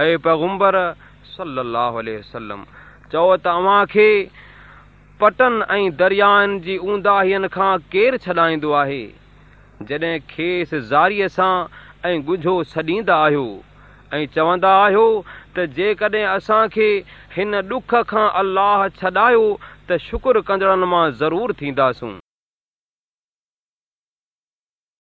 اے پیغمبر صلی اللہ علیہ وسلم چو تاواں کے پٹن ائی دریاں جی اوندا ہن کھا کیر چھڈائندو آہے جڑے کھیس زاری سان ائی گجھو سڈیندا آہو ائی چوندا آہو تے جے کڈے اساں کے ہن دکھ کھا اللہ چھڈایو تے شکر کنجڑن ما ضرور تھیندا سوں